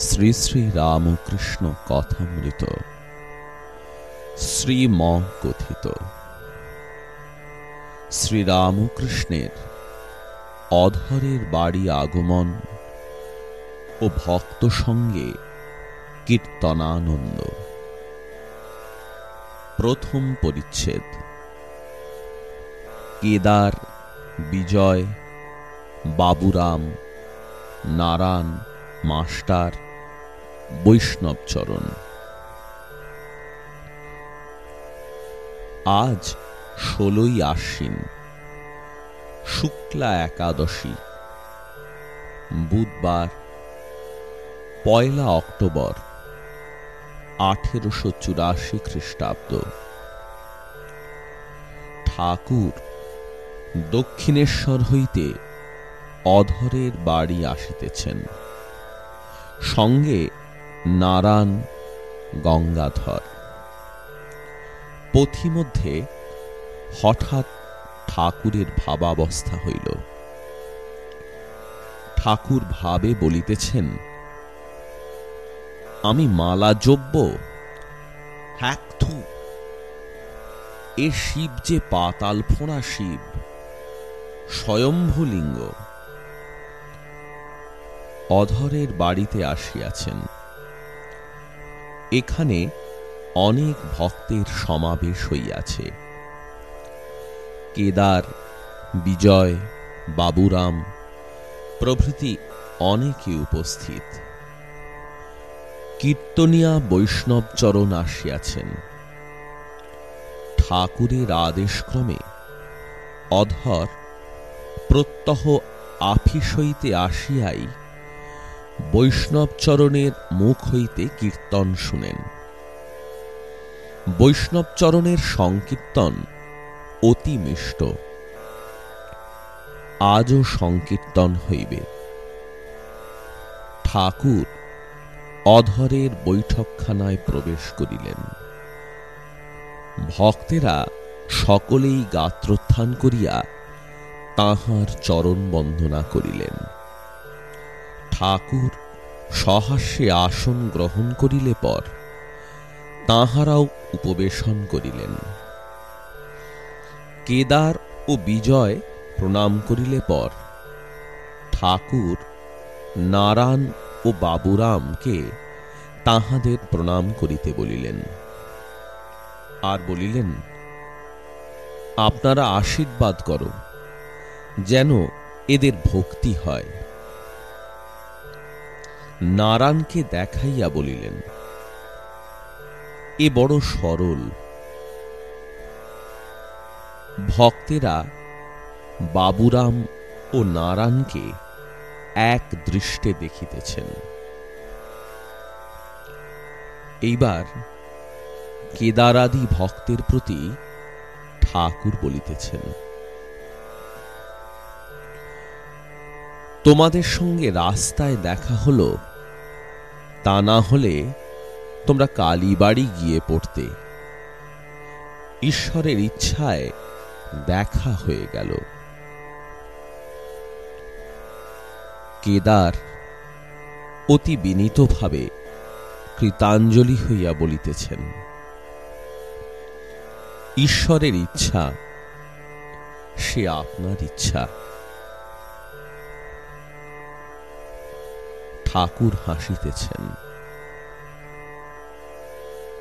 শ্রী শ্রী রামকৃষ্ণ কথামৃত। শ্রীম কথিত। শ্রীরামকৃষ্ণের অধরের বাড়ি আগমন ও ভক্ত সঙ্গে কীর্তনানন্দ। প্রথম পরিচ্ছেদ। কেদার, বিজয়, বাবুরাম, নারায়ণ, মাস্টার বৈষ্ণবচরণ আজ ষোলোই আশ্বিন, শুক্লা একাদশী, বুধবার, পয়লা অক্টোবর, আঠেরোশো চুরাশি খ্রিস্টাব্দ। ঠাকুর দক্ষিণেশ্বর হইতে অধরের বাড়ি আসিতেছেন। সঙ্গে নারায়ণ গঙ্গাধর। পথিমধ্যে হঠাৎ ঠাকুরের ভাবাবস্থা হইল। ঠাকুর ভাবে বলিতেছেন, আমি মালা যোগ্য হ্যাক থু। এ শিব যে পাতাল ফোঁড়া শিব, স্বয়ম্ভুলিঙ্গ। অধরের বাড়িতে আসিয়াছেন। এখানে অনেক ভক্তের সমাবেশ হইয়াছে। কেদার, বিজয়, বাবুরাম প্রভৃতি অনেকে উপস্থিত। কীর্তনিয়া বৈষ্ণবচরণ আসিয়াছেন। ঠাকুরের আদেশক্রমে অধর প্রত্যহ আফিস হইতে আসিয়াই বৈষ্ণবচরণের মুখ হইতে কীর্তন শুনেন। বৈষ্ণবচরণের সংকীর্তন অতি মিষ্ট। আজও সংকীর্তন হইবে। ঠাকুর অধরের বৈঠকখানায় প্রবেশ করিলেন। ভক্তেরা সকলেই গাত্রোত্থান করিয়া তাহার চরণ বন্দনা করিলেন। ঠাকুর সহাস্যে আসন গ্রহণ করিলে পর তাহারাও উপবেশন করিলেন। কেদার ও বিজয় প্রণাম করিলে পর ঠাকুর নারায়ণ ও বাবুরামকে তাহাদের প্রণাম করিতে বলিলেন। আর বলিলেন, আপনারা আশীর্বাদ করো, যেন এদের ভক্তি হয়। নারায়ণকে দেখাইয়া বলিলেন, এ বড় সরল। ভক্তেরা বাবুরাম ও নারায়ণকে এক দৃষ্টে দেখিতেছেন। এইবার কেদারাদি ভক্তের প্রতি ঠাকুর বলিতেছেন, তোমাদের সঙ্গে রাস্তায় দেখা হলো তা না হলে তোমরা কালীবাড়ি গিয়ে পড়তে। ঈশ্বরের ইচ্ছায় দেখা হয়ে গেল। কেদার অতি বিনীতভাবে কৃতাঞ্জলি হইয়া বলিতেছেন, ঈশ্বরের ইচ্ছা, সে আপনার ইচ্ছা। ঠাকুর হাসিতেছেন।